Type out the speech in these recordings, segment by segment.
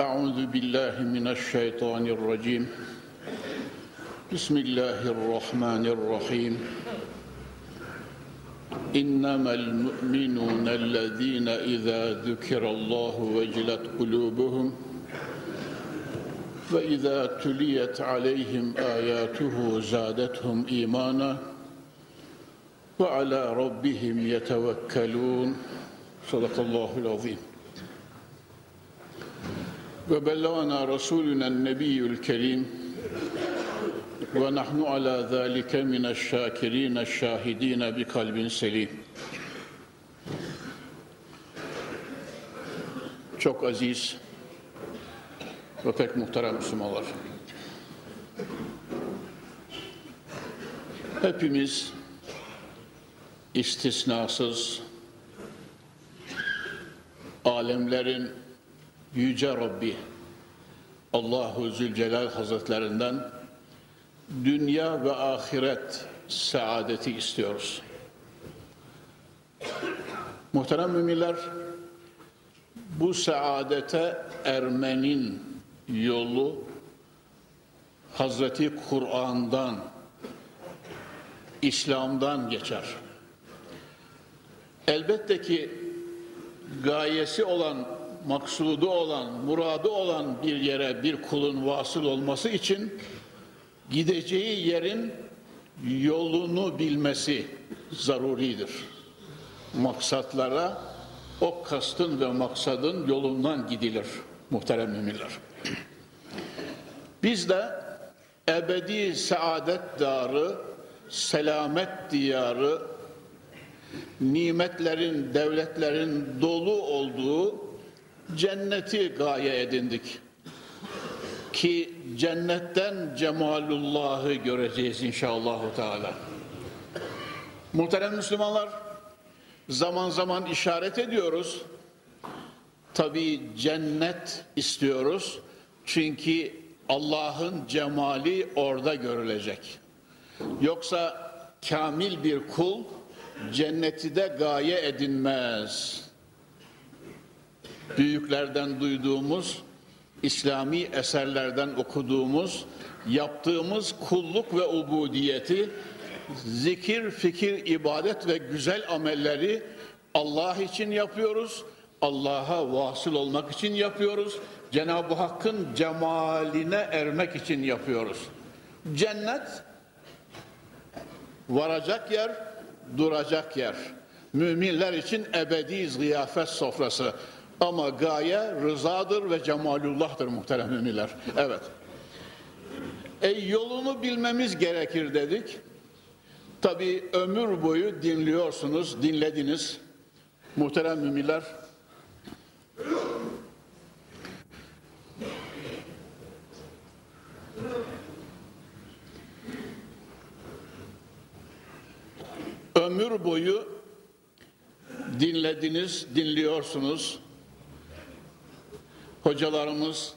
أعوذ بالله من الشيطان الرجيم. بسم الله الرحمن الرحيم. إنما المؤمنون الذين إذا ذكر الله وجلت قلوبهم وإذا تليت عليهم آياته زادتهم إيمانا وعلى ربهم يتوكلون. صدق الله العظيم. وبلغنا رسولنا النبي الكريم ونحن على ذلك من الشاكرين الشاهدين بقلب selim. Çok aziz ve pek muhterem Müslümanlar. Hepimiz istisnasız alemlerin Yüce Rabbi Allahu Zülcelal Hazretlerinden dünya ve ahiret saadeti istiyoruz. Muhterem müminler, bu saadete ermenin yolu Hazreti Kur'an'dan, İslam'dan geçer. Elbette ki gayesi olan, maksudu olan, muradı olan bir yere bir kulun vasıl olması için gideceği yerin yolunu bilmesi zaruridir. Maksatlara o kastın ve maksadın yolundan gidilir muhterem müminler. Biz de ebedi saadet darı, selamet diyarı, nimetlerin, devletlerin dolu olduğu cenneti gaye edindik. Ki cennetten cemalullahı göreceğiz inşallah Teala. Muhterem Müslümanlar, zaman zaman işaret ediyoruz. Tabi cennet istiyoruz. Çünkü Allah'ın cemali orada görülecek. Yoksa kamil bir kul cenneti de gaye edinmez. Büyüklerden duyduğumuz İslami eserlerden okuduğumuz, yaptığımız kulluk ve ubudiyeti, zikir, fikir, ibadet ve güzel amelleri Allah için yapıyoruz. Allah'a vasıl olmak için yapıyoruz. Cenab-ı Hakk'ın cemaline ermek için yapıyoruz. Cennet varacak yer, duracak yer. Müminler için ebedi ziyafet sofrası. Ama gaye rızadır ve cemalullah'tır muhterem müminler. Evet. E yolunu bilmemiz gerekir dedik. Tabi ömür boyu dinliyorsunuz, dinlediniz. Muhterem müminler. Ömür boyu dinlediniz, dinliyorsunuz. Hocalarımız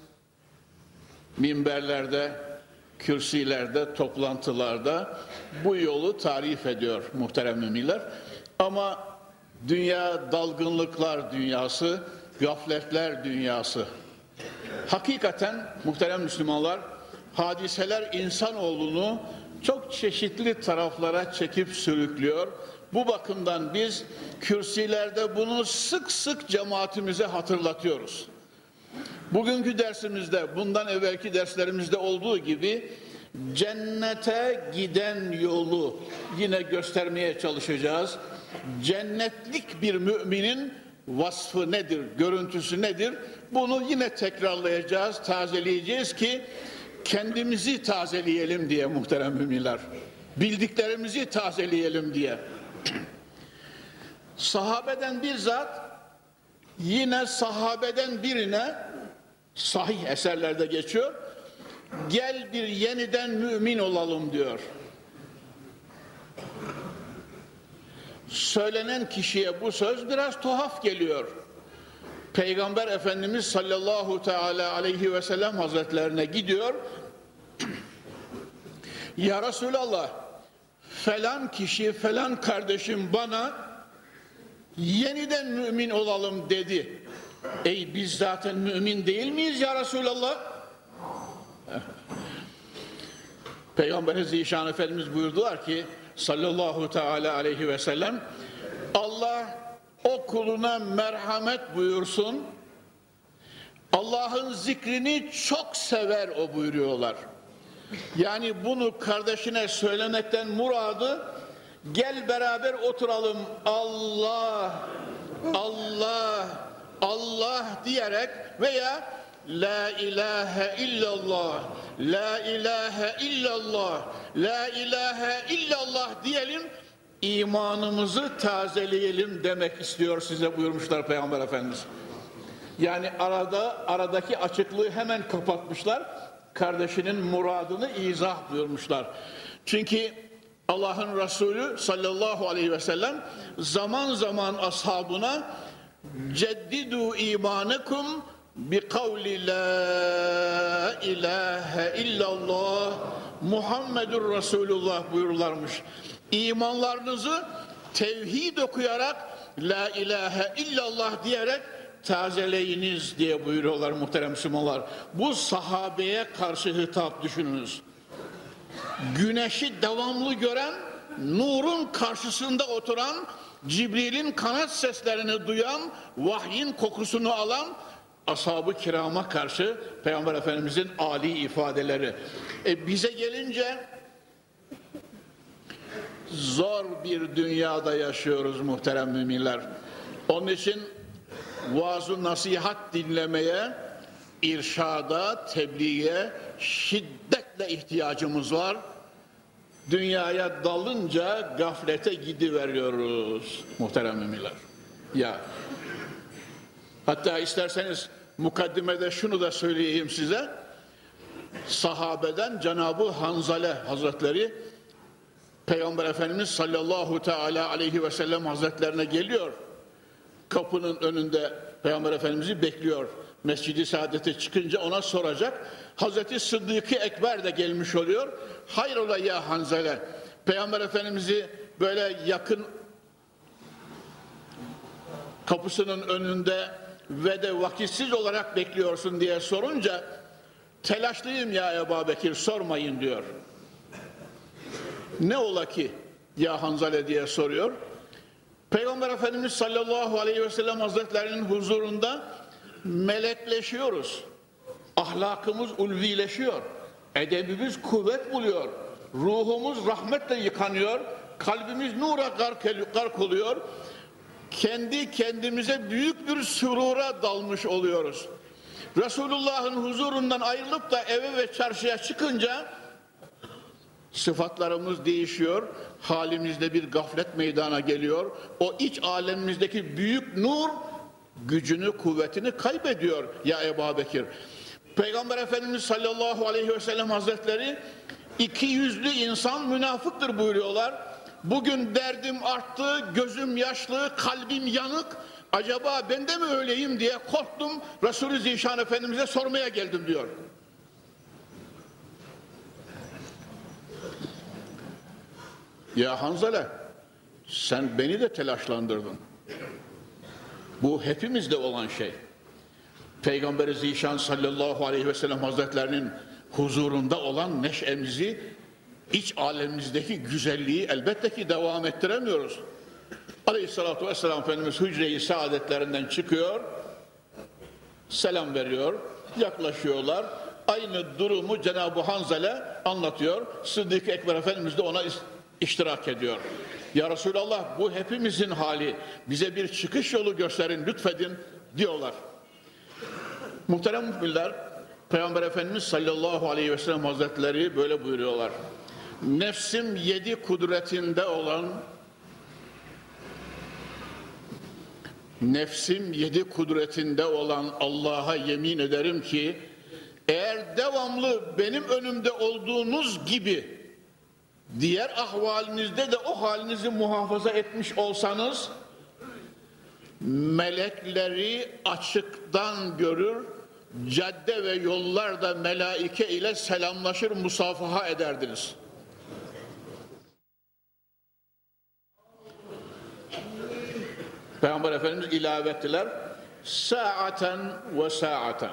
minberlerde, kürsilerde, toplantılarda bu yolu tarif ediyor muhterem müminler. Ama dünya dalgınlıklar dünyası, gafletler dünyası. Hakikaten muhterem Müslümanlar, hadiseler insanoğlunu çok çeşitli taraflara çekip sürüklüyor. Bu bakımdan biz kürsilerde bunu sık sık cemaatimize hatırlatıyoruz. Bugünkü dersimizde, bundan evvelki derslerimizde olduğu gibi cennete giden yolu yine göstermeye çalışacağız. Cennetlik bir müminin vasfı nedir, görüntüsü nedir? Bunu yine tekrarlayacağız, tazeleyeceğiz ki kendimizi tazeleyelim diye muhterem müminler. Bildiklerimizi tazeleyelim diye. Sahabeden bir zat yine sahabeden birine Sahih eserlerde geçiyor. Gel bir yeniden mümin olalım diyor. Söylenen kişiye bu söz biraz tuhaf geliyor. Peygamber Efendimiz sallallahu teala aleyhi ve sellem hazretlerine gidiyor. ya Resulallah falan kişi falan kardeşim bana yeniden mümin olalım dedi. Ey biz zaten mümin değil miyiz ya Resulallah? Peygamber Zişan Efendimiz buyurdular ki sallallahu teala aleyhi ve sellem Allah o kuluna merhamet buyursun. Allah'ın zikrini çok sever o buyuruyorlar. Yani bunu kardeşine söylemekten muradı gel beraber oturalım Allah Allah Allah diyerek veya La ilahe illallah La ilahe illallah La ilahe illallah diyelim imanımızı tazeleyelim demek istiyor size buyurmuşlar Peygamber Efendimiz. Yani arada aradaki açıklığı hemen kapatmışlar. Kardeşinin muradını izah buyurmuşlar. Çünkü Allah'ın Resulü sallallahu aleyhi ve sellem zaman zaman ashabına ceddidu imanekum bi kavli la ilahe illallah Muhammedur Resulullah buyururlarmış. İmanlarınızı tevhid okuyarak la ilahe illallah diyerek tazeleyiniz diye buyuruyorlar muhterem Müslümanlar. Bu sahabeye karşı hitap düşününüz. Güneşi devamlı gören, nurun karşısında oturan, Cibril'in kanat seslerini duyan, vahyin kokusunu alan ashab-ı kirama karşı Peygamber Efendimizin ali ifadeleri. E bize gelince zor bir dünyada yaşıyoruz muhterem müminler. Onun için vaaz nasihat dinlemeye, irşada, tebliğe şiddetle ihtiyacımız var. Dünyaya dalınca gaflete gidiveriyoruz muhterem müminler. Ya hatta isterseniz mukaddimede şunu da söyleyeyim size. Sahabeden Cenab-ı Hanzale Hazretleri Peygamber Efendimiz sallallahu teala aleyhi ve sellem hazretlerine geliyor. Kapının önünde Peygamber Efendimiz'i bekliyor. Mescidi Saadet'e çıkınca ona soracak. Hazreti Sıddık-ı Ekber de gelmiş oluyor. Hayrola ya Hanzale. Peygamber Efendimiz'i böyle yakın kapısının önünde ve de vakitsiz olarak bekliyorsun diye sorunca telaşlıyım ya Ebu Bekir sormayın diyor. Ne ola ki ya Hanzale diye soruyor. Peygamber Efendimiz sallallahu aleyhi ve sellem hazretlerinin huzurunda melekleşiyoruz. Ahlakımız ulvileşiyor. Edebimiz kuvvet buluyor. Ruhumuz rahmetle yıkanıyor. Kalbimiz nura gark, gark oluyor. Kendi kendimize büyük bir sürura dalmış oluyoruz. Resulullah'ın huzurundan ayrılıp da eve ve çarşıya çıkınca sıfatlarımız değişiyor. Halimizde bir gaflet meydana geliyor. O iç alemimizdeki büyük nur gücünü, kuvvetini kaybediyor ya Ebu Bekir. Peygamber Efendimiz sallallahu aleyhi ve sellem hazretleri iki yüzlü insan münafıktır buyuruyorlar. Bugün derdim arttı, gözüm yaşlı, kalbim yanık. Acaba ben de mi öyleyim diye korktum. Resulü Zişan Efendimiz'e sormaya geldim diyor. Ya Hanzale sen beni de telaşlandırdın. Bu hepimizde olan şey. Peygamber Zişan sallallahu aleyhi ve sellem hazretlerinin huzurunda olan neşemizi, iç alemimizdeki güzelliği elbette ki devam ettiremiyoruz. Aleyhissalatü vesselam Efendimiz hücre-i saadetlerinden çıkıyor, selam veriyor, yaklaşıyorlar. Aynı durumu Cenab-ı Hanzele anlatıyor. Sıddık Ekber Efendimiz de ona iştirak ediyor. Ya Resulallah bu hepimizin hali. Bize bir çıkış yolu gösterin lütfedin diyorlar. Muhterem müminler Peygamber Efendimiz sallallahu aleyhi ve sellem hazretleri böyle buyuruyorlar. Nefsim yedi kudretinde olan nefsim yedi kudretinde olan Allah'a yemin ederim ki eğer devamlı benim önümde olduğunuz gibi diğer ahvalinizde de o halinizi muhafaza etmiş olsanız melekleri açıktan görür cadde ve yollarda melaike ile selamlaşır musafaha ederdiniz. Peygamber Efendimiz ilave ettiler. Saaten ve saaten.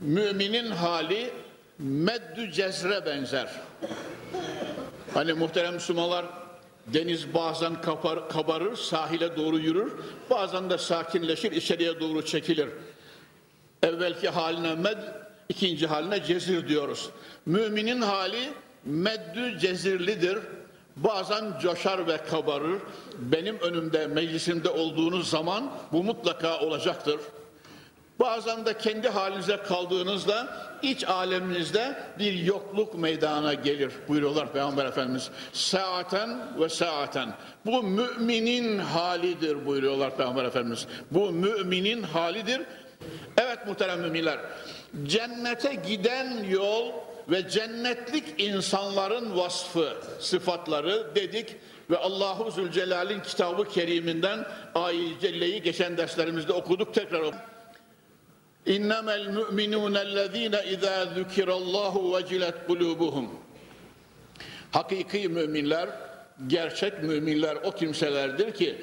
Müminin hali meddü cezre benzer. Hani muhterem Müslümanlar deniz bazen kapar, kabarır, sahile doğru yürür, bazen de sakinleşir, içeriye doğru çekilir. Evvelki haline med, ikinci haline cezir diyoruz. Müminin hali meddü cezirlidir. Bazen coşar ve kabarır. Benim önümde, meclisimde olduğunuz zaman bu mutlaka olacaktır. Bazen de kendi halinize kaldığınızda iç aleminizde bir yokluk meydana gelir buyuruyorlar Peygamber Efendimiz. Saaten ve saaten. Bu müminin halidir buyuruyorlar Peygamber Efendimiz. Bu müminin halidir. Evet muhterem müminler. Cennete giden yol ve cennetlik insanların vasfı, sıfatları dedik ve Allahu Zülcelal'in kitabı keriminden ayet celleyi geçen derslerimizde okuduk tekrar okuduk. İnnemel mu'minûnellezîne izâ zükirallâhu vecilet kulûbuhum. Hakiki müminler, gerçek müminler o kimselerdir ki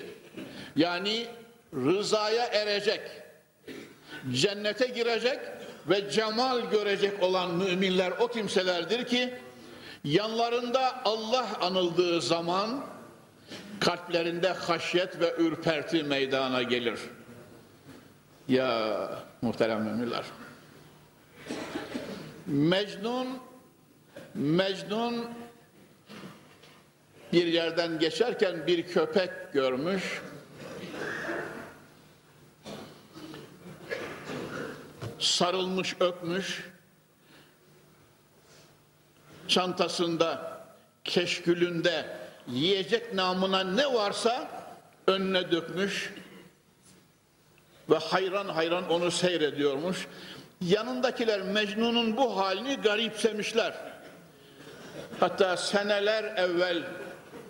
yani rızaya erecek, cennete girecek ve cemal görecek olan müminler o kimselerdir ki yanlarında Allah anıldığı zaman kalplerinde haşyet ve ürperti meydana gelir. Ya muhterem müminler. Mecnun Mecnun bir yerden geçerken bir köpek görmüş. Sarılmış, öpmüş. Çantasında, keşkülünde yiyecek namına ne varsa önüne dökmüş ve hayran hayran onu seyrediyormuş. Yanındakiler Mecnun'un bu halini garipsemişler. Hatta seneler evvel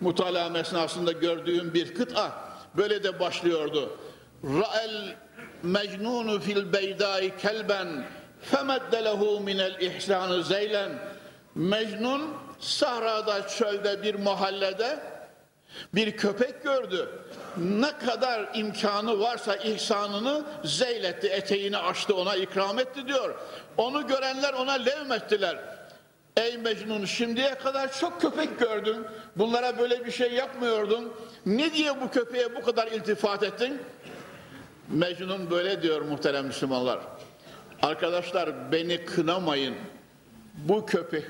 mutala esnasında gördüğüm bir kıta böyle de başlıyordu. Ra'el mecnunu fil beydai kelben femedde lehu minel ihsanı zeylen Mecnun sahrada çölde bir mahallede bir köpek gördü. Ne kadar imkanı varsa ihsanını zeyletti, eteğini açtı, ona ikram etti diyor. Onu görenler ona levmettiler. Ey Mecnun şimdiye kadar çok köpek gördün. Bunlara böyle bir şey yapmıyordun. Ne diye bu köpeğe bu kadar iltifat ettin? Mecnun böyle diyor muhterem Müslümanlar. Arkadaşlar beni kınamayın. Bu köpek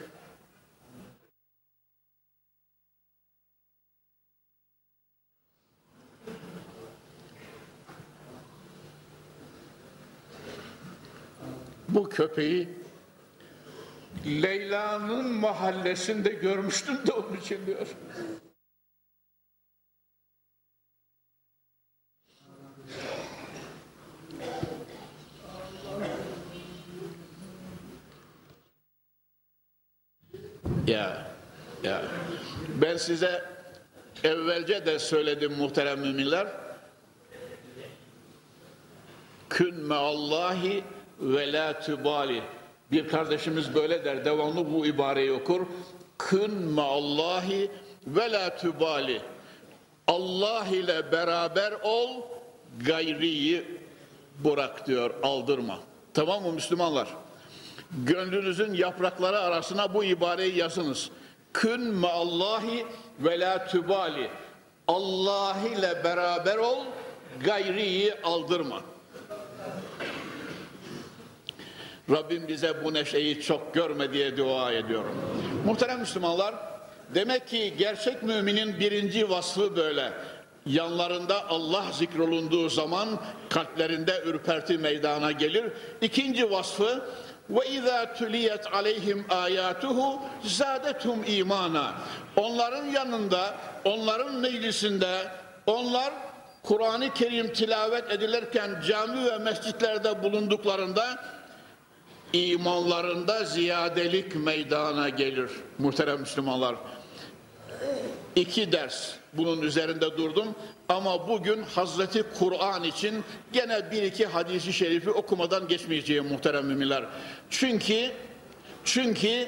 bu köpeği Leyla'nın mahallesinde görmüştüm de onun için diyor. Ya, ya. Ben size evvelce de söyledim muhterem müminler. Kün meallahi ve la tübali. Bir kardeşimiz böyle der, devamlı bu ibareyi okur. Kün meallahi ve la tübali. Allah ile beraber ol, gayriyi bırak diyor, aldırma. Tamam mı Müslümanlar? Gönlünüzün yaprakları arasına bu ibareyi yazınız. Kün meallahi ve la tübali. Allah ile beraber ol, gayriyi aldırma. Rabbim bize bu neşeyi çok görme diye dua ediyorum. Muhterem Müslümanlar, demek ki gerçek müminin birinci vasfı böyle. Yanlarında Allah zikrolunduğu zaman kalplerinde ürperti meydana gelir. İkinci vasfı ve izâ tüliyet aleyhim âyâtuhu zâdetum imana. Onların yanında, onların meclisinde onlar Kur'an-ı Kerim tilavet edilirken cami ve mescitlerde bulunduklarında imanlarında ziyadelik meydana gelir muhterem Müslümanlar. İki ders bunun üzerinde durdum ama bugün Hazreti Kur'an için gene bir iki hadisi şerifi okumadan geçmeyeceğim muhterem müminler. Çünkü çünkü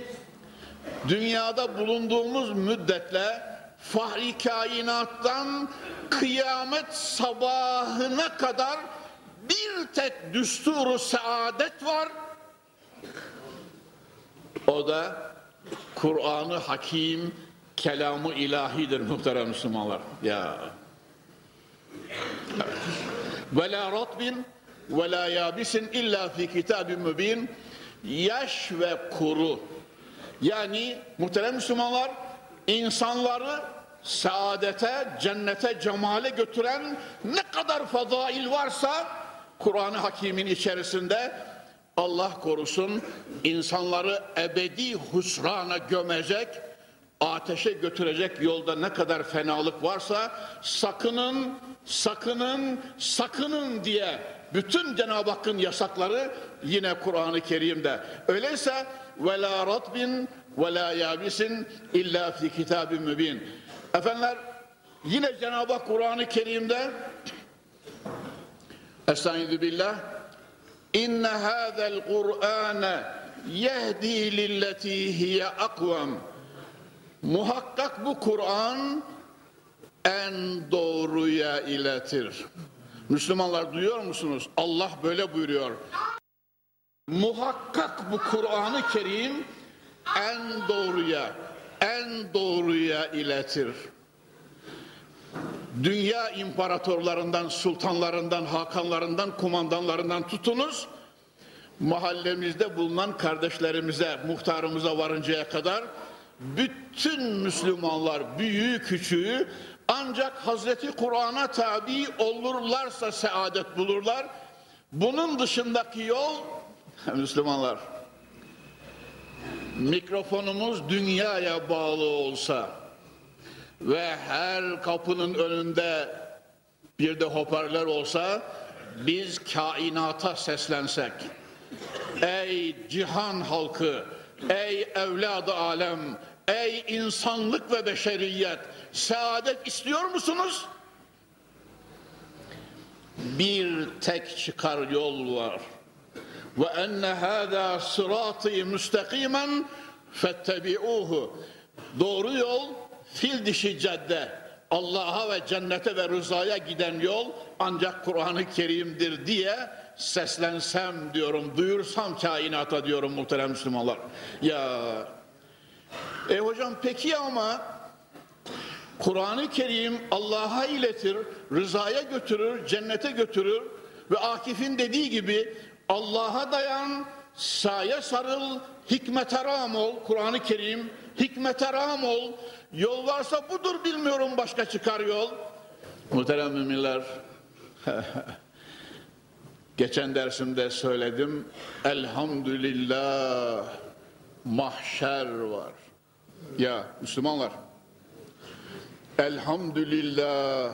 dünyada bulunduğumuz müddetle fahri kainattan kıyamet sabahına kadar bir tek düsturu saadet var. O da Kur'an-ı Hakim kelamı ilahidir muhterem Müslümanlar. Ya. Ve la ratbin ve la yabisin illa fi kitabin mübin. Yaş ve kuru. Yani muhterem Müslümanlar insanları saadete, cennete, cemale götüren ne kadar fadail varsa Kur'an-ı Hakim'in içerisinde Allah korusun insanları ebedi husrana gömecek, ateşe götürecek yolda ne kadar fenalık varsa sakının, sakının, sakının diye bütün Cenab-ı Hakk'ın yasakları yine Kur'an-ı Kerim'de. Öyleyse ve la ratbin ve la yabisin illa fi kitabin mübin. Efendiler yine Cenab-ı Hak Kur'an-ı Kerim'de Estaizu billah İnne hâzel Kur'âne yehdi lilleti hiye akvam Muhakkak bu Kur'an en doğruya iletir. Müslümanlar duyuyor musunuz? Allah böyle buyuruyor. Muhakkak bu Kur'an-ı Kerim en doğruya, en doğruya iletir. Dünya imparatorlarından, sultanlarından, hakanlarından, kumandanlarından tutunuz, mahallemizde bulunan kardeşlerimize, muhtarımıza varıncaya kadar bütün Müslümanlar büyüğü küçüğü ancak Hazreti Kur'an'a tabi olurlarsa saadet bulurlar. Bunun dışındaki yol Müslümanlar mikrofonumuz dünyaya bağlı olsa ve her kapının önünde bir de hoparlör olsa biz kainata seslensek ey cihan halkı ey evladı alem ey insanlık ve beşeriyet saadet istiyor musunuz? Bir tek çıkar yol var ve enne hâzâ sırâtî müstakîmen fettebi'ûhu. Doğru yol fil dişi cadde. Allah'a ve cennete ve rızaya giden yol ancak Kur'an-ı Kerim'dir diye seslensem diyorum, duyursam kainata diyorum muhterem Müslümanlar. Ya e hocam peki ama Kur'an-ı Kerim Allah'a iletir, rızaya götürür, cennete götürür ve Akif'in dediği gibi Allah'a dayan, saye sarıl, hikmete ram ol, Kur'an-ı Kerim, hikmete ram ol. Yol varsa budur bilmiyorum başka çıkar yol. Muhterem müminler, geçen dersimde söyledim, elhamdülillah mahşer var. Ya Müslümanlar, elhamdülillah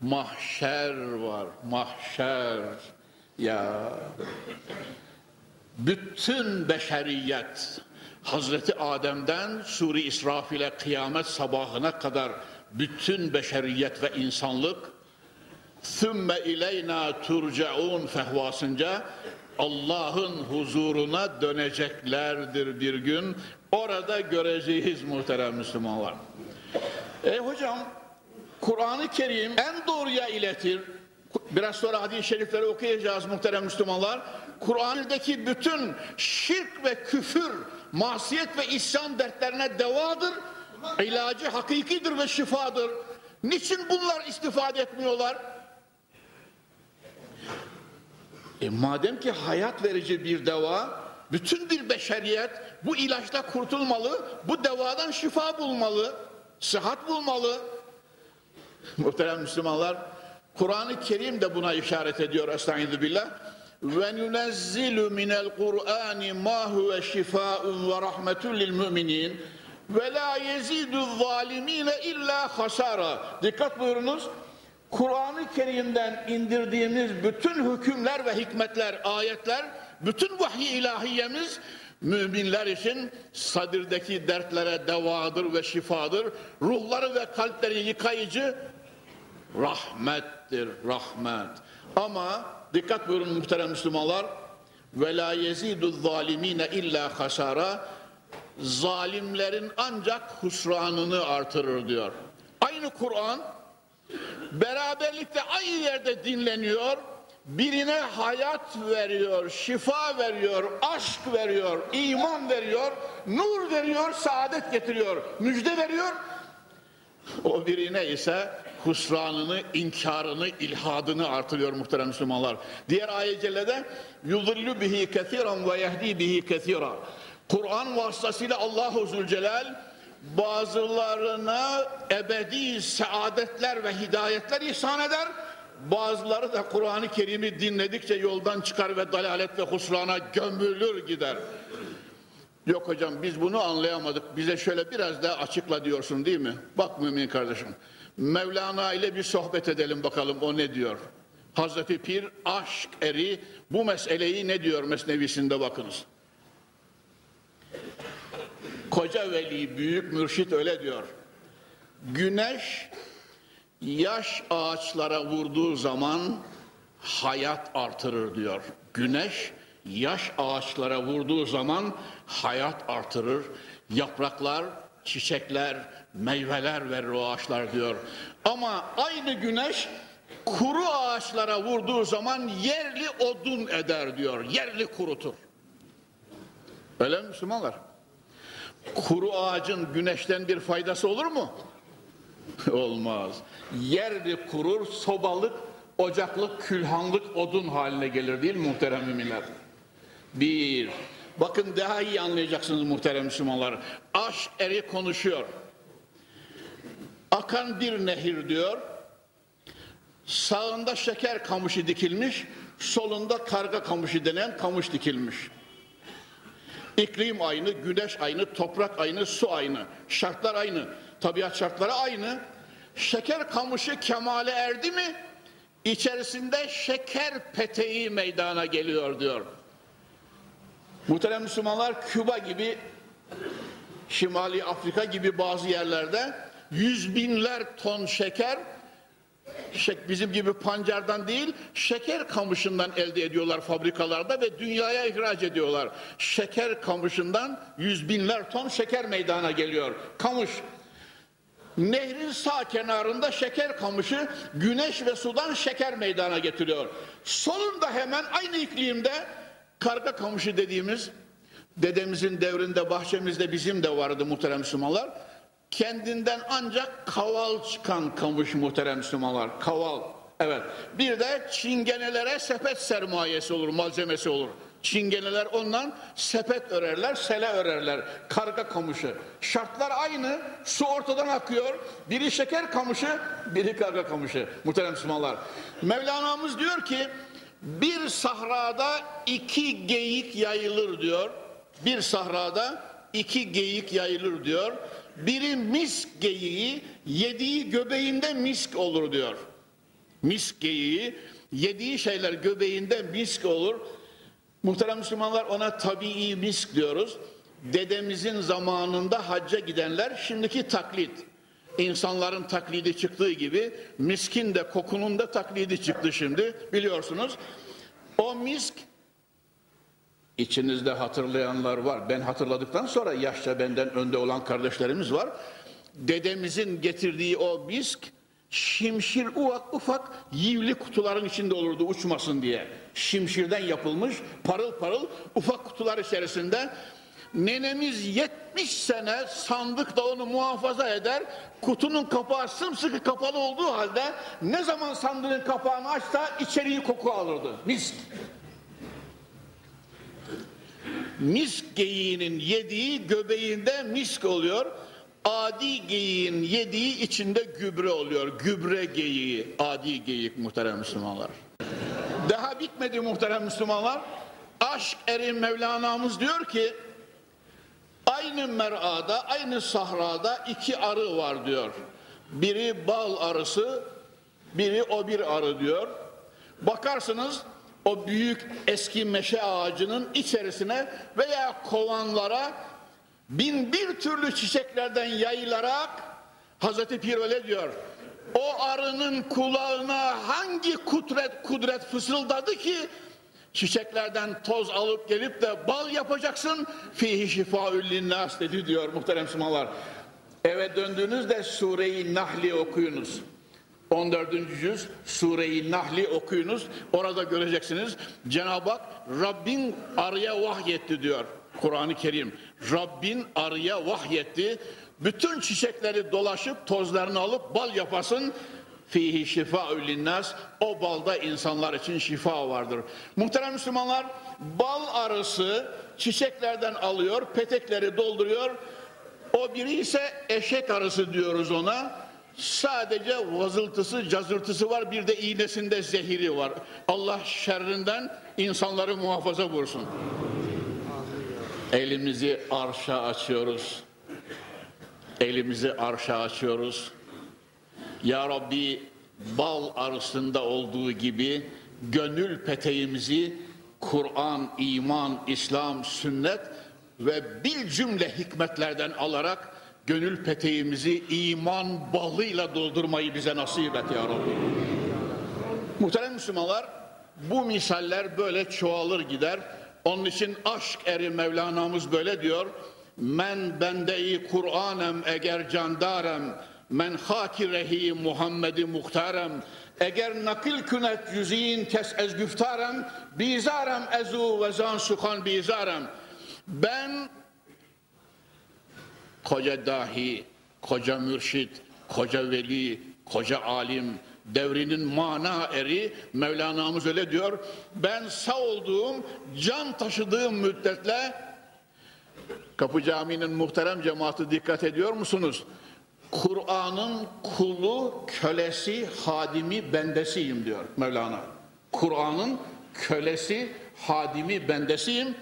mahşer var, mahşer. Ya bütün beşeriyet Hazreti Adem'den Suri İsrafil'e kıyamet sabahına kadar bütün beşeriyet ve insanlık ثُمَّ ileyna turcaun fehvasınca Allah'ın huzuruna döneceklerdir bir gün. Orada göreceğiz muhterem Müslümanlar. E hocam Kur'an-ı Kerim en doğruya iletir. Biraz sonra hadis-i şerifleri okuyacağız muhterem Müslümanlar. Kur'an'daki bütün şirk ve küfür, masiyet ve isyan dertlerine devadır. İlacı hakikidir ve şifadır. Niçin bunlar istifade etmiyorlar? E madem ki hayat verici bir deva, bütün bir beşeriyet bu ilaçla kurtulmalı, bu devadan şifa bulmalı, sıhhat bulmalı. Muhterem Müslümanlar, Kur'an-ı Kerim de buna işaret ediyor. Estaizu billah. Kur'ani ma huve şifaun ve rahmetun lil müminin ve la yezidu zalimine illa hasara. Dikkat buyurunuz. Kur'an-ı Kerim'den indirdiğimiz bütün hükümler ve hikmetler, ayetler, bütün vahiy ilahiyemiz müminler için sadirdeki dertlere devadır ve şifadır. Ruhları ve kalpleri yıkayıcı rahmettir, rahmet. Ama dikkat buyurun muhterem Müslümanlar. Ve la yezidu zalimine illa hasara. Zalimlerin ancak husranını artırır diyor. Aynı Kur'an beraberlikte aynı yerde dinleniyor. Birine hayat veriyor, şifa veriyor, aşk veriyor, iman veriyor, nur veriyor, saadet getiriyor, müjde veriyor. O birine ise husranını, inkarını, ilhadını artırıyor muhterem Müslümanlar. Diğer ayet-i cellede yudillu bihi kesiran ve yehdi bihi kesira. Kur'an vasıtasıyla Allahu Zülcelal bazılarına ebedi saadetler ve hidayetler ihsan eder. Bazıları da Kur'an-ı Kerim'i dinledikçe yoldan çıkar ve dalalet ve husrana gömülür gider. Yok hocam biz bunu anlayamadık. Bize şöyle biraz daha açıkla diyorsun değil mi? Bak mümin kardeşim. Mevlana ile bir sohbet edelim bakalım o ne diyor. Hazreti Pir aşk eri bu meseleyi ne diyor mesnevisinde bakınız. Koca veli büyük mürşit öyle diyor. Güneş yaş ağaçlara vurduğu zaman hayat artırır diyor. Güneş yaş ağaçlara vurduğu zaman hayat artırır. Yapraklar, çiçekler, meyveler o ağaçlar diyor. Ama aynı güneş kuru ağaçlara vurduğu zaman yerli odun eder diyor. Yerli kurutur. Öyle mi Müslümanlar? Kuru ağacın güneşten bir faydası olur mu? Olmaz. Yerli kurur, sobalık, ocaklık, külhanlık odun haline gelir değil mi muhterem müminler? Bir. Bakın daha iyi anlayacaksınız muhterem Müslümanlar. Aşk eri konuşuyor. Akan bir nehir diyor. Sağında şeker kamışı dikilmiş, solunda karga kamışı denen kamış dikilmiş. İklim aynı, güneş aynı, toprak aynı, su aynı. Şartlar aynı. Tabiat şartları aynı. Şeker kamışı kemale erdi mi? İçerisinde şeker peteği meydana geliyor diyor. Muhterem Müslümanlar Küba gibi Şimali Afrika gibi bazı yerlerde yüz binler ton şeker bizim gibi pancardan değil şeker kamışından elde ediyorlar fabrikalarda ve dünyaya ihraç ediyorlar. Şeker kamışından yüz binler ton şeker meydana geliyor. Kamış Nehrin sağ kenarında şeker kamışı güneş ve sudan şeker meydana getiriyor. Solunda hemen aynı iklimde karga kamışı dediğimiz dedemizin devrinde bahçemizde bizim de vardı muhterem Müslümanlar. Kendinden ancak kaval çıkan kamış muhterem Müslümanlar. Kaval. Evet. Bir de çingenelere sepet sermayesi olur, malzemesi olur. Çingeneler ondan sepet örerler, sele örerler. Karga kamışı. Şartlar aynı. Su ortadan akıyor. Biri şeker kamışı, biri karga kamışı. Muhterem Müslümanlar. Mevlana'mız diyor ki bir sahrada iki geyik yayılır diyor. Bir sahrada iki geyik yayılır diyor. Biri misk geyiği, yediği göbeğinde misk olur diyor. Misk geyiği, yediği şeyler göbeğinde misk olur. Muhterem Müslümanlar ona tabii misk diyoruz. Dedemizin zamanında hacca gidenler şimdiki taklit. İnsanların taklidi çıktığı gibi miskin de kokunun da taklidi çıktı şimdi biliyorsunuz. O misk içinizde hatırlayanlar var. Ben hatırladıktan sonra yaşça benden önde olan kardeşlerimiz var. Dedemizin getirdiği o misk şimşir ufak ufak yivli kutuların içinde olurdu uçmasın diye. Şimşirden yapılmış parıl parıl ufak kutular içerisinde nenemiz 70 sene sandıkta onu muhafaza eder. Kutunun kapağı sımsıkı kapalı olduğu halde ne zaman sandığın kapağını açsa içeriği koku alırdı. Misk. Misk geyiğinin yediği göbeğinde misk oluyor adi geyiğin yediği içinde gübre oluyor. Gübre geyiği, adi geyik muhterem Müslümanlar. Daha bitmedi muhterem Müslümanlar. Aşk eri Mevlana'mız diyor ki aynı merada, aynı sahrada iki arı var diyor. Biri bal arısı, biri o bir arı diyor. Bakarsınız o büyük eski meşe ağacının içerisine veya kovanlara bin bir türlü çiçeklerden yayılarak Hazreti Pir öyle diyor. O arının kulağına hangi kudret kudret fısıldadı ki çiçeklerden toz alıp gelip de bal yapacaksın fihi şifaül linnas dedi diyor muhterem Müslümanlar. Eve döndüğünüzde Sure-i Nahli okuyunuz. 14. yüz Sure-i Nahli okuyunuz. Orada göreceksiniz. Cenab-ı Hak Rabbin arıya vahyetti diyor. Kur'an-ı Kerim. Rabbin arıya vahyetti. Bütün çiçekleri dolaşıp tozlarını alıp bal yapasın. Fihi şifaü linnas. O balda insanlar için şifa vardır. Muhterem Müslümanlar bal arısı çiçeklerden alıyor, petekleri dolduruyor. O biri ise eşek arısı diyoruz ona. Sadece vazıltısı, cazırtısı var. Bir de iğnesinde zehiri var. Allah şerrinden insanları muhafaza buyursun. Elimizi arşa açıyoruz. Elimizi arşa açıyoruz. Ya Rabbi bal arısında olduğu gibi gönül peteğimizi Kur'an, iman, İslam, sünnet ve bir cümle hikmetlerden alarak gönül peteğimizi iman balıyla doldurmayı bize nasip et ya Rabbi. Muhterem Müslümanlar bu misaller böyle çoğalır gider. Onun için aşk eri Mevlana'mız böyle diyor. Men bendeyi Kur'anem eğer candarem men hakirehi Muhammed'i muhtarem eğer nakil künet yüzin kes ez güftarem bizarem ezu ve zan sukan bizarem ben koca dahi, koca mürşit, koca veli, koca alim, devrinin mana eri Mevlana'mız öyle diyor. Ben sağ olduğum, can taşıdığım müddetle Kapı Camii'nin muhterem cemaati dikkat ediyor musunuz? Kur'an'ın kulu, kölesi, hadimi, bendesiyim diyor Mevlana. Kur'an'ın kölesi, hadimi, bendesiyim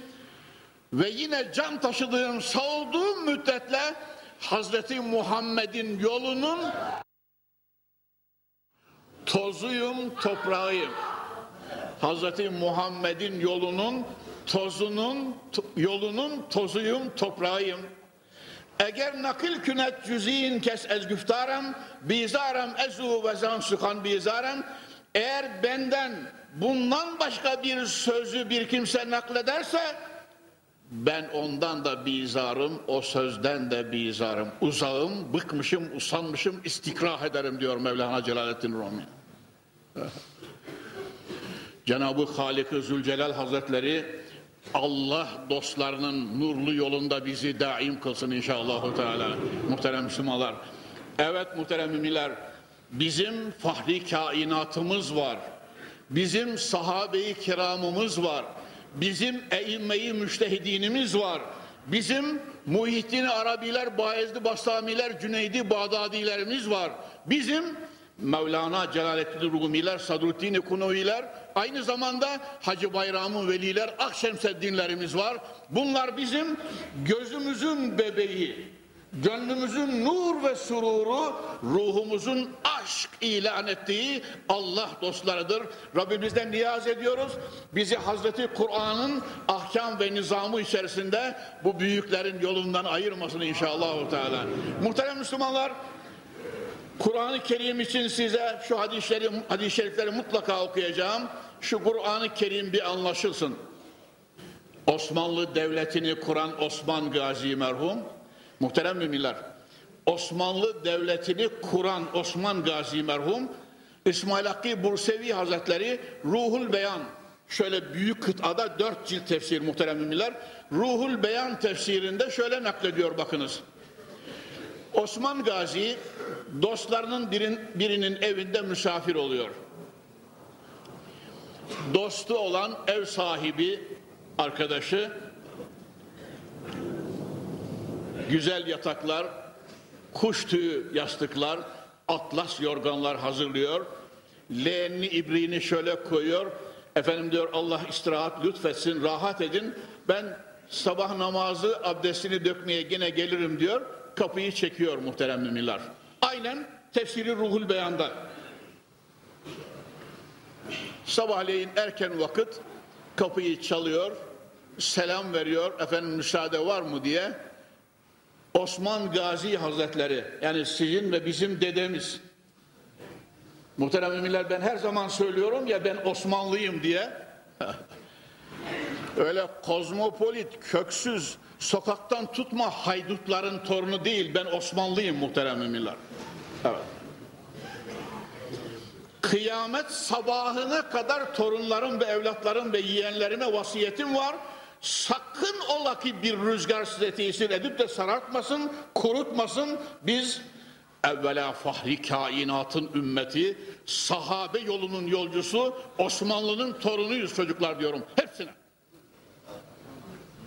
ve yine can taşıdığım, savduğum müddetle Hazreti Muhammed'in yolunun tozuyum, toprağıyım. Hazreti Muhammed'in yolunun tozunun, yolunun tozuyum, toprağıyım. Eğer nakil künet cüzin kes ez güftarem, bizarem ezu ve zan sukan bizarem, eğer benden bundan başka bir sözü bir kimse naklederse, ben ondan da bizarım, o sözden de bizarım. Uzağım, bıkmışım, usanmışım, istikrah ederim diyor Mevlana Celaleddin Rumi. Cenab-ı Halik-ı Zülcelal Hazretleri Allah dostlarının nurlu yolunda bizi daim kılsın inşallah. Teala. Muhterem Müslümanlar. Evet muhterem müminler, bizim fahri kainatımız var. Bizim sahabe-i kiramımız var. Bizim eimmeyi müştehidinimiz var. Bizim Muhittin Arabiler, Bayezid Bastamiler, Cüneydi Bağdadilerimiz var. Bizim Mevlana Celaleddin Rumiler, Sadruddin Kunoviler, aynı zamanda Hacı Bayram'ın veliler, Akşemseddinlerimiz var. Bunlar bizim gözümüzün bebeği, gönlümüzün nur ve sururu, ruhumuzun aşk ilan ettiği Allah dostlarıdır. Rabbimizden niyaz ediyoruz. Bizi Hazreti Kur'an'ın ahkam ve nizamı içerisinde bu büyüklerin yolundan ayırmasın inşallah. Teala. Muhterem Müslümanlar, Kur'an-ı Kerim için size şu hadisleri, hadis-i şerifleri mutlaka okuyacağım. Şu Kur'an-ı Kerim bir anlaşılsın. Osmanlı Devleti'ni kuran Osman Gazi merhum, muhterem müminler, Osmanlı Devleti'ni kuran Osman Gazi merhum, İsmail Hakkı Bursevi Hazretleri Ruhul Beyan, şöyle büyük kıtada dört cilt tefsir muhterem müminler, Ruhul Beyan tefsirinde şöyle naklediyor bakınız. Osman Gazi dostlarının birin, birinin evinde misafir oluyor. Dostu olan ev sahibi arkadaşı güzel yataklar, kuş tüyü yastıklar, atlas yorganlar hazırlıyor. Leğenini, ibriğini şöyle koyuyor. Efendim diyor Allah istirahat lütfetsin, rahat edin. Ben sabah namazı abdestini dökmeye yine gelirim diyor. Kapıyı çekiyor muhterem müminler. Aynen tefsiri ruhul beyanda. Sabahleyin erken vakit kapıyı çalıyor, selam veriyor, efendim müsaade var mı diye. Osman Gazi Hazretleri, yani sizin ve bizim dedemiz. Muhterem eminler ben her zaman söylüyorum ya ben Osmanlıyım diye. Öyle kozmopolit, köksüz, sokaktan tutma haydutların torunu değil. Ben Osmanlıyım muhterem eminler. Evet. Kıyamet sabahına kadar torunlarım ve evlatlarım ve yeğenlerime vasiyetim var. Sakın ola ki bir rüzgar size tesir edip de sarartmasın, kurutmasın. Biz evvela fahri kainatın ümmeti, sahabe yolunun yolcusu, Osmanlı'nın torunuyuz çocuklar diyorum hepsine.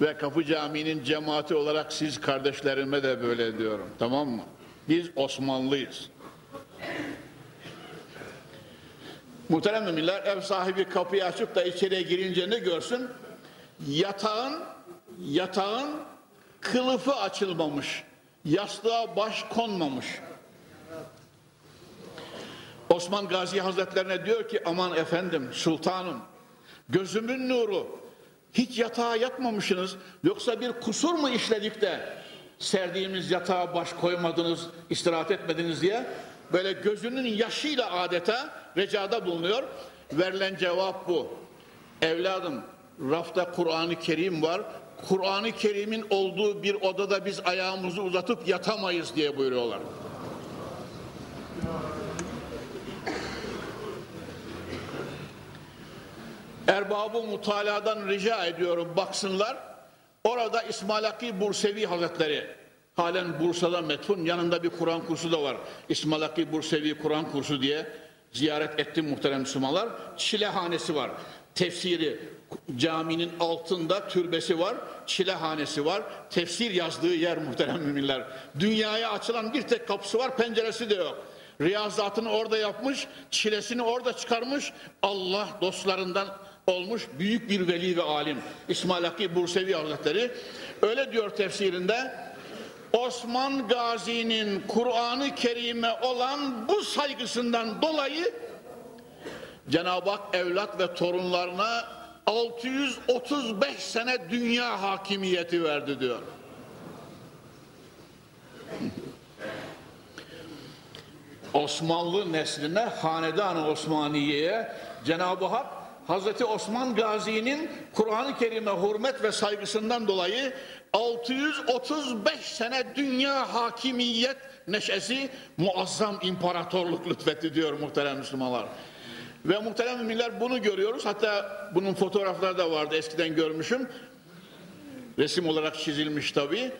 Ve Kapı Camii'nin cemaati olarak siz kardeşlerime de böyle diyorum tamam mı? Biz Osmanlıyız. Muhterem müminler ev sahibi kapıyı açıp da içeriye girince ne görsün? Yatağın yatağın kılıfı açılmamış. Yastığa baş konmamış. Osman Gazi Hazretlerine diyor ki aman efendim sultanım gözümün nuru hiç yatağa yatmamışsınız yoksa bir kusur mu işledik de serdiğimiz yatağa baş koymadınız istirahat etmediniz diye böyle gözünün yaşıyla adeta recada bulunuyor. Verilen cevap bu. Evladım rafta Kur'an-ı Kerim var. Kur'an-ı Kerim'in olduğu bir odada biz ayağımızı uzatıp yatamayız diye buyuruyorlar. Erbabı mutaladan rica ediyorum baksınlar. Orada İsmail Hakkı Bursevi Hazretleri halen Bursa'da metfun yanında bir Kur'an kursu da var. İsmail Hakkı Bursevi Kur'an kursu diye ziyaret ettim muhterem Müslümanlar. Çilehanesi var. Tefsiri caminin altında türbesi var, çilehanesi var, tefsir yazdığı yer muhterem müminler. Dünyaya açılan bir tek kapısı var, penceresi de yok. Riyazatını orada yapmış, çilesini orada çıkarmış, Allah dostlarından olmuş büyük bir veli ve alim. İsmail Hakkı Bursevi Hazretleri öyle diyor tefsirinde, Osman Gazi'nin Kur'an-ı Kerim'e olan bu saygısından dolayı Cenab-ı Hak evlat ve torunlarına 635 sene dünya hakimiyeti verdi diyor. Osmanlı nesline, hanedan-ı Osmaniye'ye Cenab-ı Hak Hazreti Osman Gazi'nin Kur'an-ı Kerim'e hürmet ve saygısından dolayı 635 sene dünya hakimiyet neşesi muazzam imparatorluk lütfetti diyor muhterem Müslümanlar. Ve muhterem müminler bunu görüyoruz. Hatta bunun fotoğrafları da vardı eskiden görmüşüm. Resim olarak çizilmiş tabi.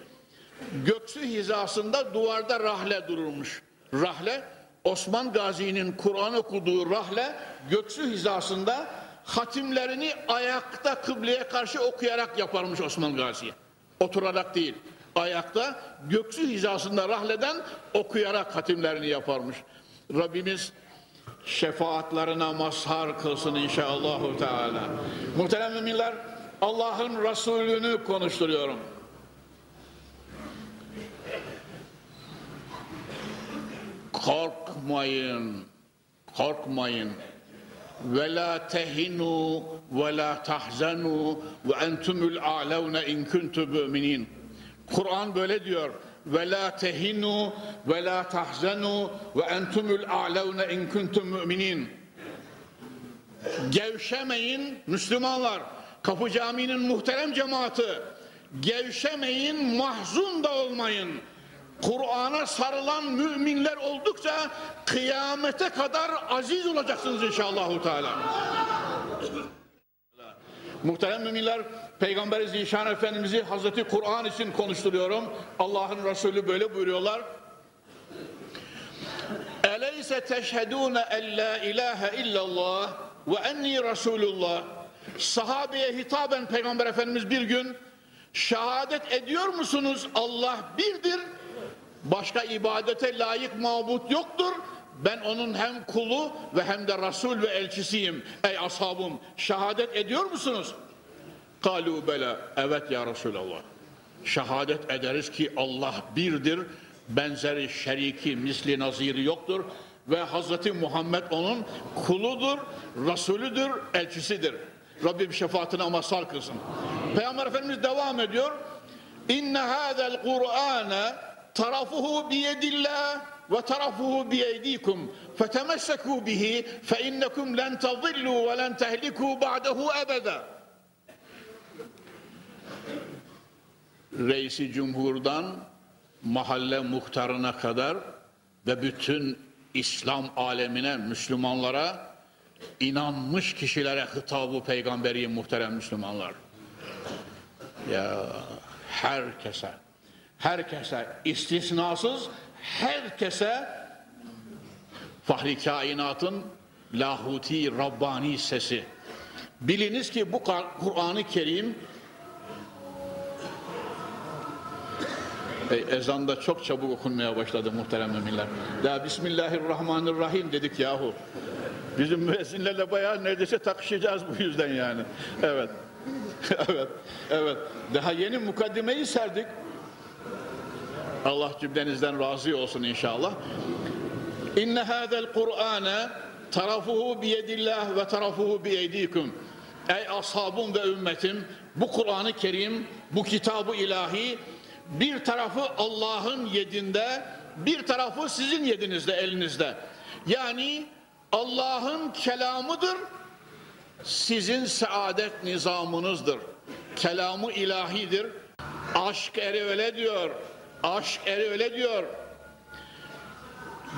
Göksü hizasında duvarda rahle durulmuş. Rahle Osman Gazi'nin Kur'an okuduğu rahle göksü hizasında hatimlerini ayakta kıbleye karşı okuyarak yaparmış Osman Gazi'ye. Oturarak değil. Ayakta göksü hizasında rahleden okuyarak hatimlerini yaparmış. Rabbimiz şefaatlerine mazhar kılsın inşallah Teala. Muhterem müminler Allah'ın Resulünü konuşturuyorum. Korkmayın, korkmayın. Ve la tehinu ve la tahzanu ve entumul a'levne in kuntum müminin. Kur'an böyle diyor. Ve la tehinu ve la tahzanu ve entumul a'levne in kuntum müminin. Gevşemeyin Müslümanlar. Kapı Camii'nin muhterem cemaati. Gevşemeyin, mahzun da olmayın. Kur'an'a sarılan müminler oldukça kıyamete kadar aziz olacaksınız inşallah. Teala. Muhterem müminler, Peygamber Zişan Efendimiz'i Hazreti Kur'an için konuşturuyorum. Allah'ın Resulü böyle buyuruyorlar. Eleyse teşhedûne en la ilahe illallah ve enni Resulullah. Sahabeye hitaben Peygamber Efendimiz bir gün şehadet ediyor musunuz Allah birdir başka ibadete layık mabut yoktur. Ben onun hem kulu ve hem de Resul ve elçisiyim. Ey ashabım şehadet ediyor musunuz? Kalu bela. Evet ya Resulallah. Şehadet ederiz ki Allah birdir. Benzeri şeriki misli naziri yoktur. ve Hazreti Muhammed onun kuludur, Resulüdür, elçisidir. Rabbim şefaatine mazhar kılsın. Peygamber Efendimiz devam ediyor. İnne hâzel Kur'âne tarafuhu biyedillah ve tarafuhu biyeydikum fetemessekû bihi fe innekum len tazillû ve len tehlikû ba'dehu ebeda. Reisi Cumhur'dan mahalle muhtarına kadar ve bütün İslam alemine, Müslümanlara inanmış kişilere hitabı peygamberi muhterem Müslümanlar. Ya herkese, herkese istisnasız herkese fahri kainatın lahuti Rabbani sesi. Biliniz ki bu Kur'an-ı Kerim e, ezan da çok çabuk okunmaya başladı muhterem müminler. Daha Bismillahirrahmanirrahim dedik yahu. Bizim müezzinlerle bayağı neredeyse takışacağız bu yüzden yani. Evet. evet. Evet. Daha yeni mukaddimeyi serdik. Allah cümlenizden razı olsun inşallah. İnne hâzel Kur'âne tarafuhu biyedillah ve tarafuhu biyeydikum. Ey ashabım ve ümmetim bu Kur'an-ı Kerim, bu kitabı ilahi bir tarafı Allah'ın yedinde, bir tarafı sizin yedinizde, elinizde. Yani Allah'ın kelamıdır, sizin saadet nizamınızdır. Kelamı ilahidir. Aşk eri öyle diyor. Aşk eri öyle diyor.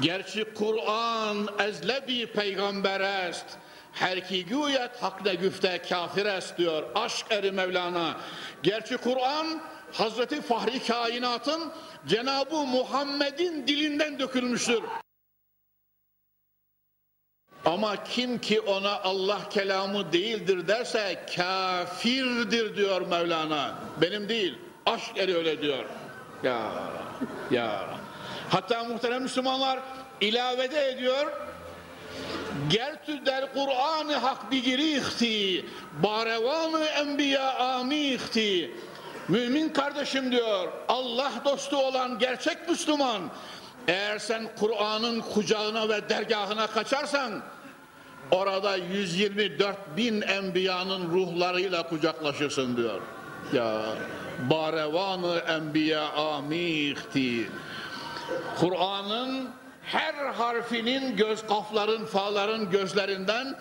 Gerçi Kur'an ezlebi peygamber est. Her ki güyet hak ne güfte kafir est diyor. Aşk eri Mevlana. Gerçi Kur'an Hazreti Fahri Kainat'ın Cenab-ı Muhammed'in dilinden dökülmüştür. Ama kim ki ona Allah kelamı değildir derse kafirdir diyor Mevlana. Benim değil. Aşk eri öyle diyor. Ya ya. Hatta muhterem Müslümanlar ilavede ediyor. Gertü der Kur'an-ı hak bigirihti barevanı enbiya amihti Mümin kardeşim diyor Allah dostu olan gerçek Müslüman eğer sen Kur'an'ın kucağına ve dergahına kaçarsan orada 124 bin enbiyanın ruhlarıyla kucaklaşırsın diyor. Ya barevanı enbiya amihti. Kur'an'ın her harfinin göz kafların, faların gözlerinden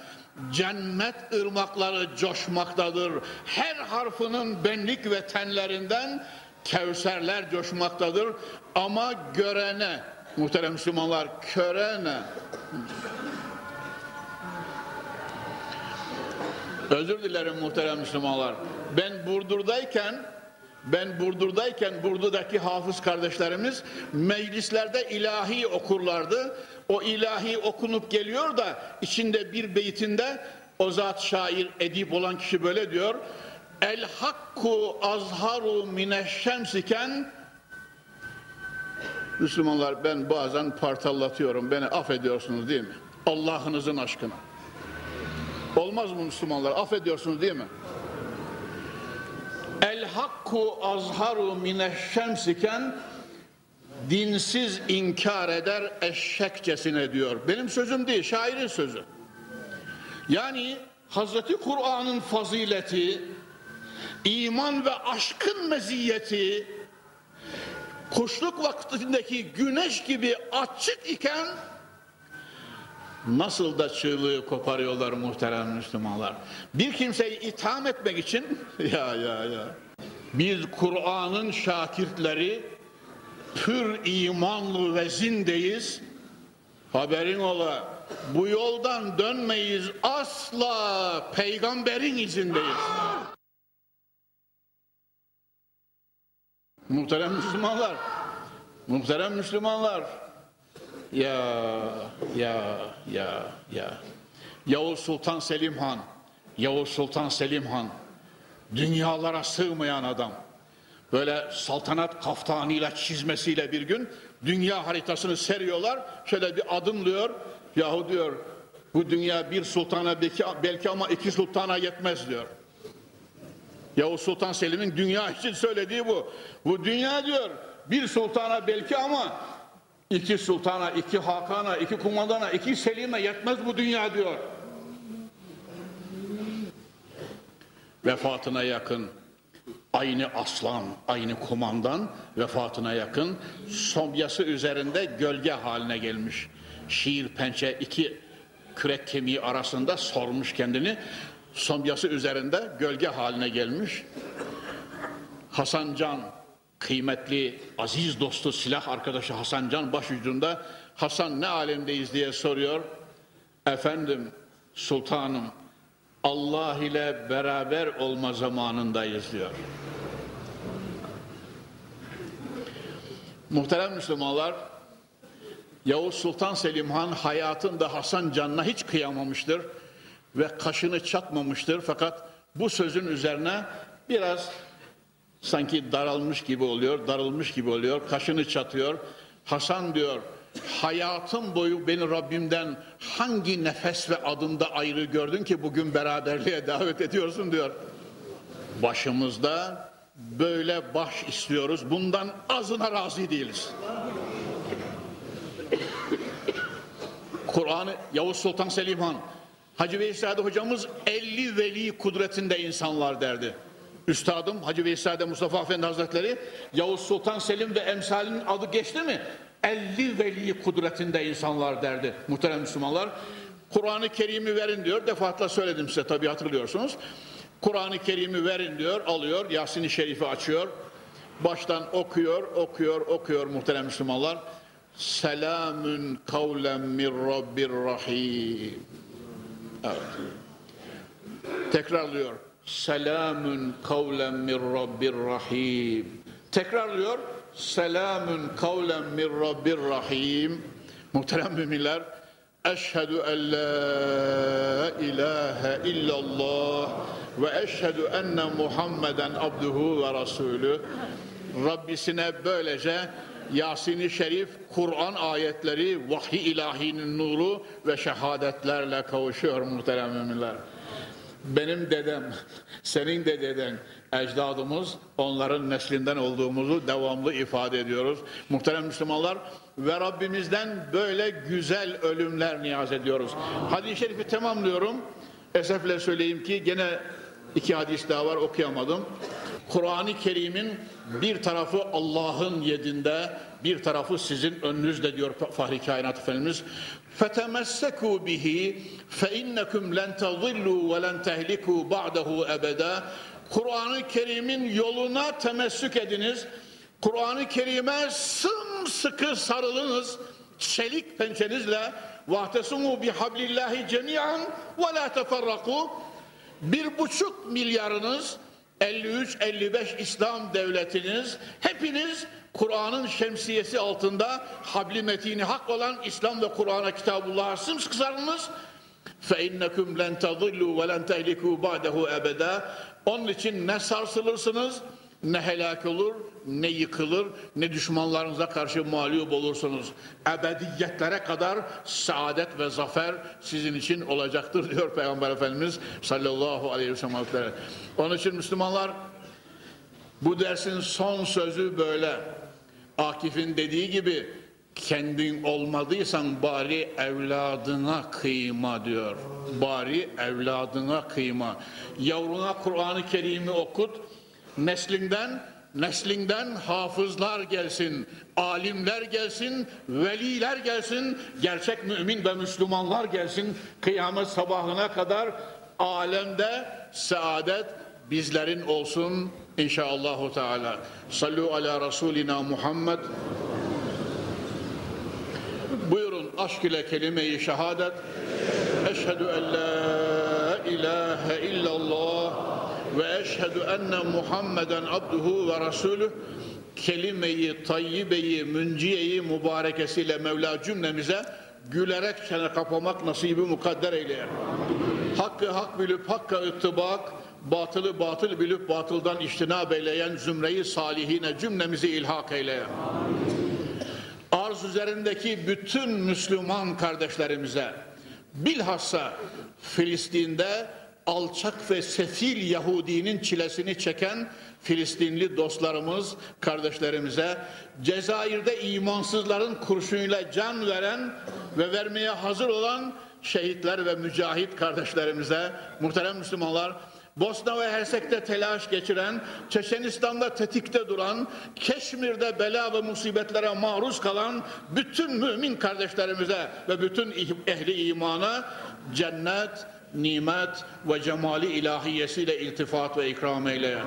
cennet ırmakları coşmaktadır. Her harfinin benlik ve tenlerinden kevserler coşmaktadır. Ama görene, muhterem Müslümanlar, körene. Özür dilerim muhterem Müslümanlar. Ben Burdur'dayken ben Burdur'dayken Burdur'daki hafız kardeşlerimiz meclislerde ilahi okurlardı. O ilahi okunup geliyor da içinde bir beytinde o zat şair edip olan kişi böyle diyor. El hakku azharu mineşşemsiken Müslümanlar ben bazen partallatıyorum. Beni affediyorsunuz değil mi? Allah'ınızın aşkına. Olmaz mı Müslümanlar? Affediyorsunuz değil mi? El hakku azharu mineşşemsiken dinsiz inkar eder eşekçesine diyor. Benim sözüm değil, şairin sözü. Yani Hazreti Kur'an'ın fazileti, iman ve aşkın meziyeti, kuşluk vaktindeki güneş gibi açık iken nasıl da çığlığı koparıyorlar muhterem Müslümanlar. Bir kimseyi itham etmek için ya ya ya biz Kur'an'ın şakirtleri pür imanlı ve zindeyiz. Haberin ola bu yoldan dönmeyiz asla peygamberin izindeyiz. Muhterem Müslümanlar, muhterem Müslümanlar, ya, ya, ya, ya. Yavuz Sultan Selim Han, Yavuz Sultan Selim Han, dünyalara sığmayan adam. Böyle saltanat kaftanıyla çizmesiyle bir gün dünya haritasını seriyorlar. Şöyle bir adımlıyor. Yahu diyor bu dünya bir sultana belki, belki ama iki sultana yetmez diyor. Yavuz Sultan Selim'in dünya için söylediği bu. Bu dünya diyor bir sultana belki ama iki sultana, iki hakana, iki kumandana, iki selime yetmez bu dünya diyor. Vefatına yakın aynı aslan, aynı kumandan vefatına yakın somyası üzerinde gölge haline gelmiş. Şiir pençe iki kürek kemiği arasında sormuş kendini. Somyası üzerinde gölge haline gelmiş. Hasan Can kıymetli aziz dostu silah arkadaşı Hasan Can başucunda Hasan ne alemdeyiz diye soruyor. Efendim sultanım Allah ile beraber olma zamanındayız diyor. Muhterem Müslümanlar, Yavuz Sultan Selim Han hayatında Hasan Can'la hiç kıyamamıştır ve kaşını çatmamıştır. Fakat bu sözün üzerine biraz sanki daralmış gibi oluyor, darılmış gibi oluyor, kaşını çatıyor. Hasan diyor, hayatım boyu beni Rabbimden hangi nefes ve adımda ayrı gördün ki bugün beraberliğe davet ediyorsun diyor. Başımızda böyle baş istiyoruz. Bundan azına razı değiliz. Kur'an'ı Yavuz Sultan Selim Han Hacı Veysade hocamız 50 veli kudretinde insanlar derdi. Üstadım Hacı Veysade Mustafa Efendi Hazretleri Yavuz Sultan Selim ve emsalinin adı geçti mi? 50 veli kudretinde insanlar derdi muhterem Müslümanlar. Kur'an-ı Kerim'i verin diyor. Defaatla söyledim size tabii hatırlıyorsunuz. Kur'an-ı Kerim'i verin diyor, alıyor. Yasin-i Şerif'i açıyor. Baştan okuyor, okuyor, okuyor muhterem Müslümanlar. Selamün kavlen min Rabbir Rahim. Evet. Tekrarlıyor. Selamün kavlen min Rabbir Rahim. Tekrarlıyor. Selamün kavlen min Rabbir Rahim. Muhterem müminler, Eşhedü en la ilahe illallah ve eşhedü enne Muhammeden abduhu ve rasulü. Rabbisine böylece Yasin-i Şerif, Kur'an ayetleri, vahiy ilahinin nuru ve şehadetlerle kavuşuyor muhterem müminler. Benim dedem, senin de deden, ecdadımız onların neslinden olduğumuzu devamlı ifade ediyoruz. Muhterem Müslümanlar ve Rabbimizden böyle güzel ölümler niyaz ediyoruz. Hadis-i şerifi tamamlıyorum. Esefle söyleyeyim ki gene iki hadis daha var okuyamadım. Kur'an-ı Kerim'in bir tarafı Allah'ın yedinde, bir tarafı sizin önünüzde diyor Fahri Kainat Efendimiz. فَتَمَسَّكُوا بِهِ فَاِنَّكُمْ لَنْ تَضِلُّوا وَلَنْ تَهْلِكُوا بَعْدَهُ أَبَدًا Kur'an-ı Kerim'in yoluna temessük ediniz. Kur'an-ı Kerim'e sımsıkı sarılınız. Çelik pençenizle وَاَعْتَسُمُوا بِحَبْلِ اللّٰهِ جَمِيعًا وَلَا تَفَرَّقُوا Bir buçuk milyarınız 53-55 İslam devletiniz hepiniz Kur'an'ın şemsiyesi altında habli metini hak olan İslam ve Kur'an'a kitabullah'a sımsıkı sarılınız. فَاِنَّكُمْ لَنْ تَضِلُّوا وَلَنْ تَهْلِكُوا بَعْدَهُ اَبَدًا Onun için ne sarsılırsınız, ne helak olur, ne yıkılır, ne düşmanlarınıza karşı mağlup olursunuz. Ebediyetlere kadar saadet ve zafer sizin için olacaktır diyor Peygamber Efendimiz sallallahu aleyhi ve sellem. Onun için Müslümanlar bu dersin son sözü böyle. Akif'in dediği gibi kendin olmadıysan bari evladına kıyma diyor. Bari evladına kıyma. Yavruna Kur'an-ı Kerim'i okut. Neslinden neslinden hafızlar gelsin, alimler gelsin, veliler gelsin, gerçek mümin ve Müslümanlar gelsin. Kıyamet sabahına kadar alemde saadet bizlerin olsun inşallahü teala. Sallu ala Resulina Muhammed. Buyurun aşk ile kelime-i şehadet. Eşhedü en la ilahe illallah ve eşhedü enne Muhammeden abduhu ve rasulü kelime-i tayyibeyi, münciyeyi mübarekesiyle Mevla cümlemize gülerek çene kapamak nasibi mukadder eyle. Hakkı hak bilip hakka ıttibak, batılı batıl bilip batıldan iştinab eyleyen zümreyi salihine cümlemizi ilhak eyle. Arz üzerindeki bütün Müslüman kardeşlerimize bilhassa Filistin'de alçak ve sefil Yahudinin çilesini çeken Filistinli dostlarımız, kardeşlerimize, Cezayir'de imansızların kurşunuyla can veren ve vermeye hazır olan şehitler ve mücahit kardeşlerimize, muhterem Müslümanlar, Bosna ve Hersek'te telaş geçiren, Çeçenistan'da tetikte duran, Keşmir'de bela ve musibetlere maruz kalan bütün mümin kardeşlerimize ve bütün ehli imana cennet, nimet ve cemali ilahiyesiyle iltifat ve ikram eyle.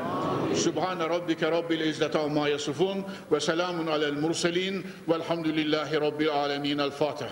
Sübhane Rabbike Rabbil İzzete amma yasifun ve selamun alel murselin velhamdülillahi Rabbil alemin. El Fatiha.